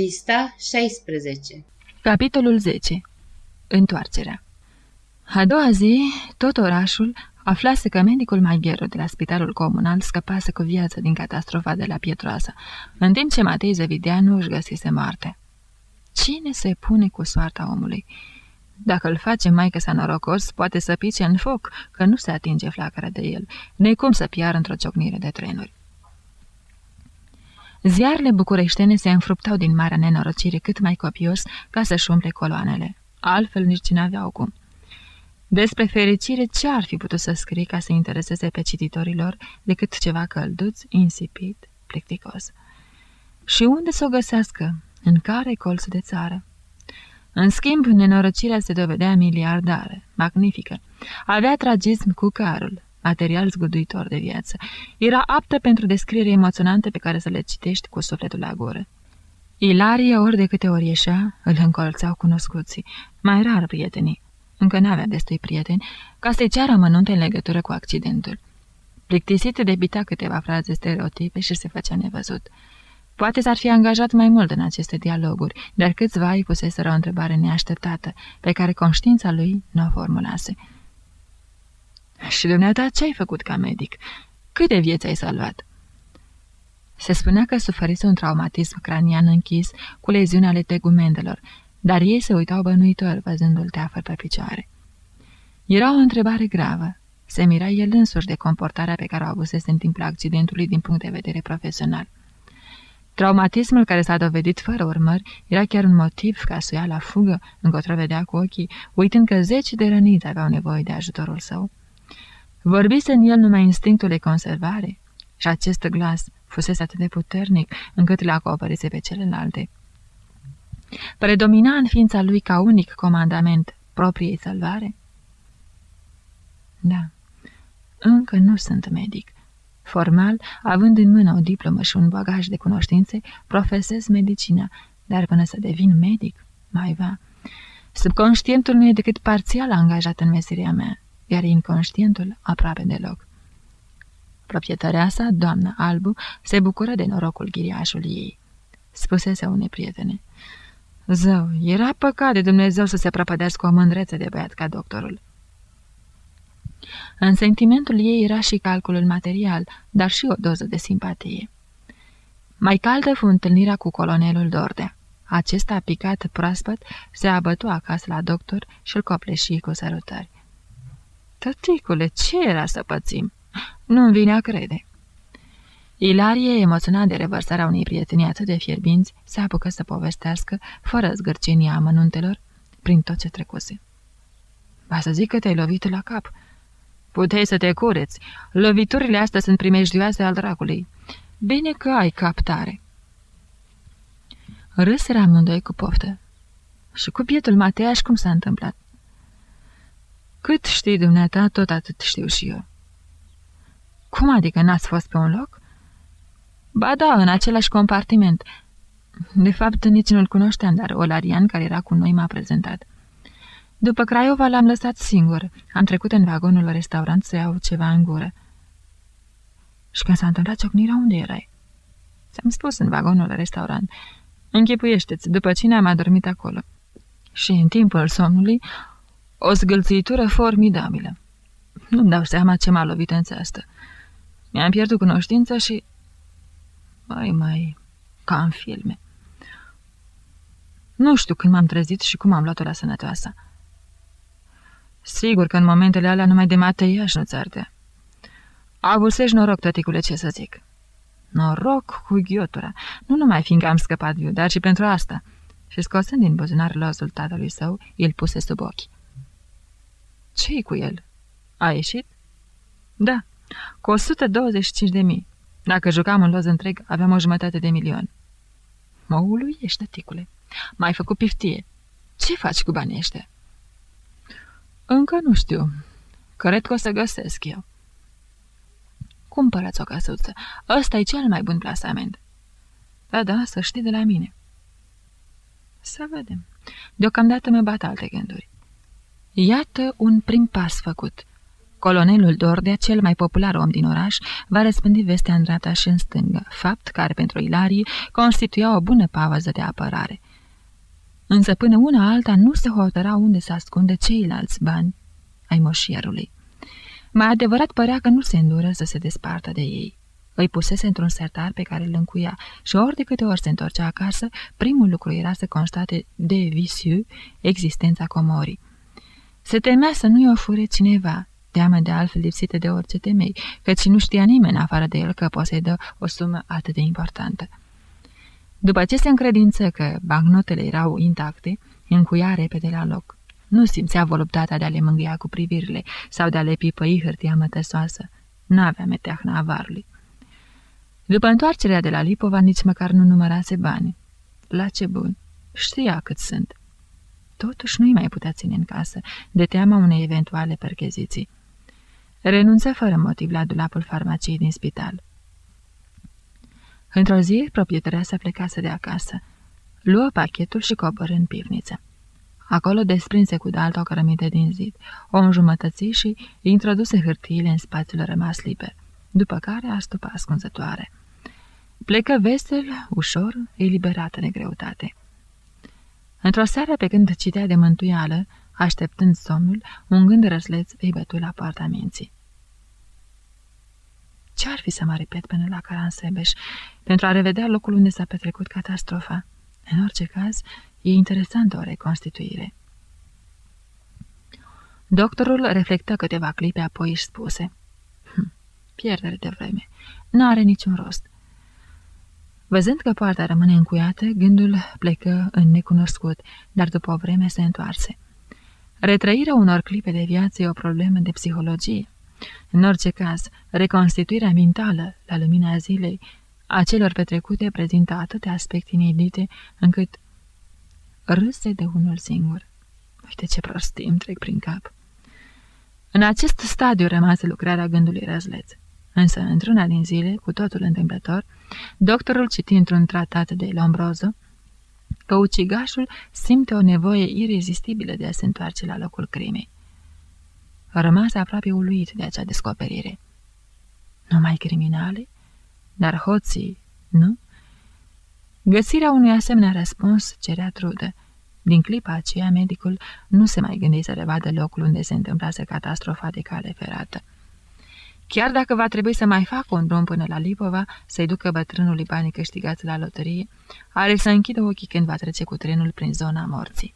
Pista 16 Capitolul 10 Întoarcerea A doua zi, tot orașul aflase că medicul Maghero de la spitalul comunal scăpase cu viață din catastrofa de la Pietroasa, în timp ce Matei Zevideanu își găsise moarte. Cine se pune cu soarta omului? Dacă îl face mai că s-a norocos, poate să pice în foc, că nu se atinge flacăra de el. Nu-i cum să piară într-o ciocnire de trenuri. Ziarele bucureștene se înfruptau din marea nenorocire cât mai copios ca să-și umple coloanele. Altfel nici n-aveau cum. Despre fericire ce ar fi putut să scrie ca să intereseze pe cititorilor decât ceva călduț, insipid, plicticos. Și unde să o găsească? În care colț de țară? În schimb, nenorocirea se dovedea miliardară, magnifică. Avea tragism cu carul, material zguduitor de viață. Era aptă pentru descriere emoționante pe care să le citești cu sufletul la gură. Ilarie, ori de câte ori ieșea, îl încolțeau cunoscuții, mai rar prietenii. Încă n-avea destui prieteni, ca să-i ceară mănunte în legătură cu accidentul. Plictisit debita câteva fraze stereotipe și se făcea nevăzut. Poate s-ar fi angajat mai mult în aceste dialoguri, dar câțiva îi puseseră o întrebare neașteptată, pe care conștiința lui nu o formulase. Și dumneata ce ai făcut ca medic? Câte vieți ai salvat?" Se spunea că suferise un traumatism cranian închis cu leziuni ale tegumentelor, dar ei se uitau bănuitor văzându-l teafăr pe picioare. Era o întrebare gravă. Se mira el însuși de comportarea pe care o avusese în timpul accidentului din punct de vedere profesional. Traumatismul care s-a dovedit fără urmări era chiar un motiv ca să ia la fugă, încotro vedea cu ochii, uitând că zeci de răniți aveau nevoie de ajutorul său. Vorbise în el numai instinctul de conservare și acest glas fusese atât de puternic încât le acoperise pe celelalte. Predomina în ființa lui ca unic comandament propriei salvare? Da, încă nu sunt medic. Formal, având în mână o diplomă și un bagaj de cunoștințe, profesez medicina, dar până să devin medic, mai va. Subconștientul nu e decât parțial angajat în meseria mea iar inconștientul aproape deloc. Proprietarea sa, doamna Albu, se bucură de norocul ghiriașul ei. Spusese unei prietene. Zău, era păcat de Dumnezeu să se prăpădească o mândreță de băiat ca doctorul. În sentimentul ei era și calculul material, dar și o doză de simpatie. Mai caldă fu întâlnirea cu colonelul Dordea. Acesta, picat proaspăt, se abătu acasă la doctor și îl copleși cu sărutări. Tăticule, ce era să pățim? Nu-mi vine a crede. Ilarie, emoționat de revărsarea unei prietenii atât de fierbinți, se apucă să povestească, fără zgârcenia amănuntelor, prin tot ce trecuse. Va să zic că te-ai lovit la cap. Puteai să te cureți. Loviturile astea sunt primejdioase al dracului. Bine că ai captare. Râsera amândoi cu poftă. Și cu bietul Mateaș cum s-a întâmplat? Cât știi dumneata, tot atât știu și eu. Cum adică n-ați fost pe un loc? Ba da, în același compartiment. De fapt, nici nu-l cunoșteam, dar Olarian, care era cu noi, m-a prezentat. După Craiova l-am lăsat singur. Am trecut în vagonul restaurant să iau ceva în gură. Și când s-a întâmplat ciocnirea, unde erai? Ți-am spus în vagonul restaurant. Închipuiește-ți, după cine am adormit acolo. Și în timpul somnului o zgâlțitură formidabilă. Nu-mi dau seama ce m-a lovit în țeastă. Mi-am pierdut cunoștința și... Mai, mai, ca în filme. Nu știu când m-am trezit și cum am luat-o la sănătoasă. Sigur că în momentele alea numai de mateiaș nu-ți ardea. Avusești noroc, tăticule, ce să zic. Noroc cu ghiotura, nu numai fiindcă am scăpat viu, dar și pentru asta. Și scosând din buzunar lozul tatălui său, îl puse sub ochi ce cu el? A ieșit? Da, cu 125 de mii. Dacă jucam în loz întreg, aveam o jumătate de milion. Mă uluiește, ticule. M-ai făcut piftie. Ce faci cu banii ăștia? Încă nu știu. Cred că o să găsesc eu. Cumpărăți o căsuță. Ăsta e cel mai bun plasament. Da, da, să știi de la mine. Să vedem. Deocamdată mă bat alte gânduri. Iată un prim pas făcut. Colonelul Dordea, cel mai popular om din oraș, va răspândi vestea în dreapta și în stângă, fapt care pentru Ilarie constituia o bună pavăză de apărare. Însă până una alta nu se hotăra unde să ascunde ceilalți bani ai moșierului. Mai adevărat părea că nu se îndură să se despartă de ei. Îi pusese într-un sertar pe care îl încuia și ori de câte ori se întorcea acasă, primul lucru era să constate de visiu existența comorii. Se temea să nu-i o fure cineva, teamă de altfel lipsită de orice temei, căci nu știa nimeni afară de el că posedă o sumă atât de importantă. După ce se încredință că bancnotele erau intacte, încuia repede la loc. Nu simțea voluptatea de a le mângâia cu privirile sau de a le pipăi hârtia mătăsoasă. N-avea meteahna avarului. După întoarcerea de la Lipova, nici măcar nu numărase bani. La ce bun! Știa cât sunt. Totuși nu-i mai putea ține în casă, de teama unei eventuale percheziții. Renunță fără motiv la dulapul farmaciei din spital. Într-o zi, se plecase de acasă. Luă pachetul și coborâ în pivniță. Acolo desprinse cu daltă o cărămidă din zid, o înjumătăți și introduse hârtiile în spațiul rămas liber, după care astupa ascunzătoare. Plecă vesel, ușor, eliberată de greutate. Într-o seară, pe când citea de mântuială, așteptând somnul, un gând răsleț îi bătu la poarta minții. Ce-ar fi să mă repet până la Caransebeș pentru a revedea locul unde s-a petrecut catastrofa? În orice caz, e interesantă o reconstituire. Doctorul reflectă câteva clipe, apoi își spuse. Hm, pierdere de vreme. Nu are niciun rost. Văzând că poarta rămâne încuiată, gândul plecă în necunoscut, dar după o vreme se întoarse. Retrăirea unor clipe de viață e o problemă de psihologie. În orice caz, reconstituirea mentală, la lumina zilei, a celor petrecute prezintă atâtea aspecte inedite, încât râse de unul singur. Uite ce prostii îmi trec prin cap. În acest stadiu rămasă lucrarea gândului răzleț. Însă, într-una din zile, cu totul întâmplător, doctorul citi într-un tratat de Lombrozo că ucigașul simte o nevoie irezistibilă de a se întoarce la locul crimei. Rămas aproape uluit de acea descoperire. Numai criminale? Dar hoții, nu? Găsirea unui asemenea răspuns cerea trudă. Din clipa aceea, medicul nu se mai gândi să revadă locul unde se întâmplase catastrofa de cale ferată. Chiar dacă va trebui să mai facă un drum până la Lipova, să-i ducă bătrânului banii câștigați la loterie, are să închidă ochii când va trece cu trenul prin zona morții.